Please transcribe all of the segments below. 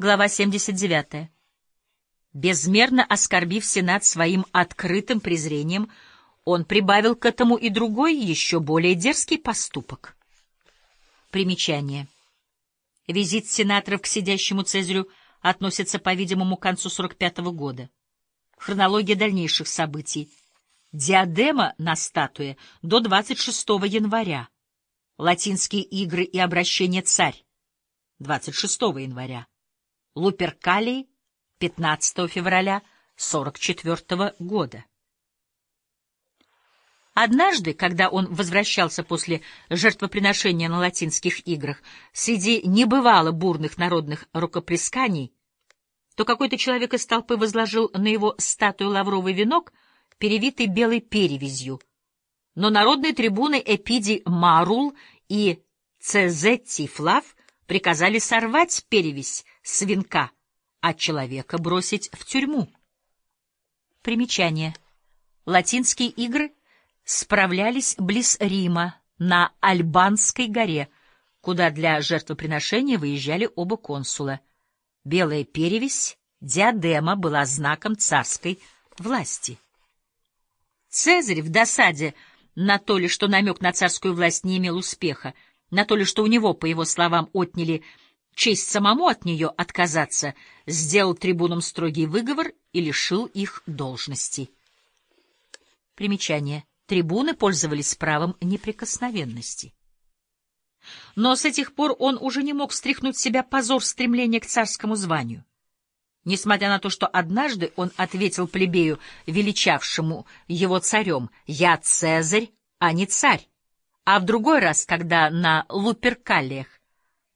Глава 79. Безмерно оскорбив Сенат своим открытым презрением, он прибавил к этому и другой, еще более дерзкий поступок. Примечание. Визит сенаторов к сидящему Цезарю относится, по-видимому, к концу 45 -го года. Хронология дальнейших событий. Диадема на статуе до 26 января. Латинские игры и обращение царь 26 января. Луперкалий 15 февраля 44 года. Однажды, когда он возвращался после жертвоприношения на латинских играх, среди небывало бурных народных рукоплесканий, то какой-то человек из толпы возложил на его статую лавровый венок, перевитый белой перевязью. Но народные трибуны Эпиди Марул и Цезетти Флав приказали сорвать перевязь свинка, а человека бросить в тюрьму. Примечание. Латинские игры справлялись близ Рима, на Альбанской горе, куда для жертвоприношения выезжали оба консула. Белая перевесь, диадема, была знаком царской власти. Цезарь в досаде на то ли, что намек на царскую власть не имел успеха, на то ли, что у него, по его словам, отняли честь самому от нее отказаться, сделал трибунам строгий выговор и лишил их должностей. Примечание. Трибуны пользовались правом неприкосновенности. Но с этих пор он уже не мог стряхнуть себя позор стремления к царскому званию. Несмотря на то, что однажды он ответил плебею, величавшему его царем, «Я Цезарь, а не царь», а в другой раз, когда на Луперкалиях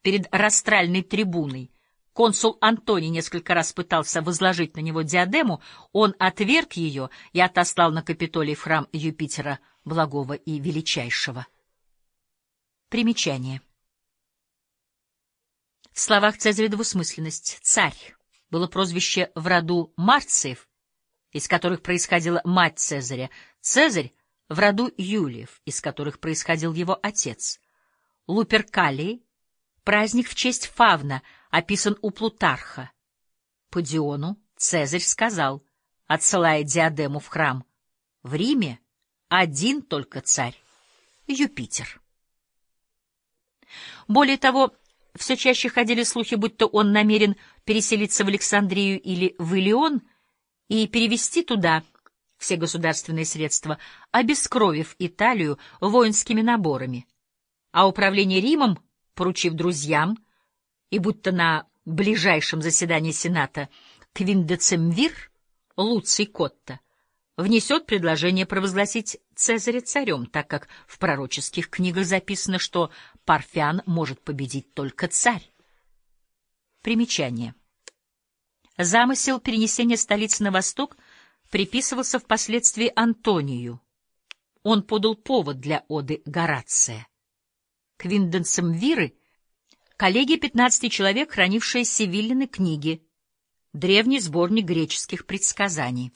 перед растральной трибуной консул Антоний несколько раз пытался возложить на него диадему, он отверг ее и отослал на Капитолий в храм Юпитера Благого и Величайшего. Примечание. В словах Цезаря двусмысленность. Царь было прозвище в роду Марциев, из которых происходила мать Цезаря. Цезарь в роду Юлиев, из которых происходил его отец. Луперкалий Праздник в честь Фавна описан у Плутарха. По Диону Цезарь сказал, отсылая диадему в храм, в Риме один только царь — Юпитер. Более того, все чаще ходили слухи, будто он намерен переселиться в Александрию или в Илион и перевести туда все государственные средства, обескровив Италию воинскими наборами, а управление Римом поручив друзьям, и будто на ближайшем заседании Сената Квиндецемвир, Луций Котта, внесет предложение провозгласить Цезаря царем, так как в пророческих книгах записано, что Парфян может победить только царь. Примечание. Замысел перенесения столицы на восток приписывался впоследствии Антонию. Он подал повод для оды Горация. Квинденсом Виры, коллегия 15 человек, хранившая Севиллины книги, древний сборник греческих предсказаний.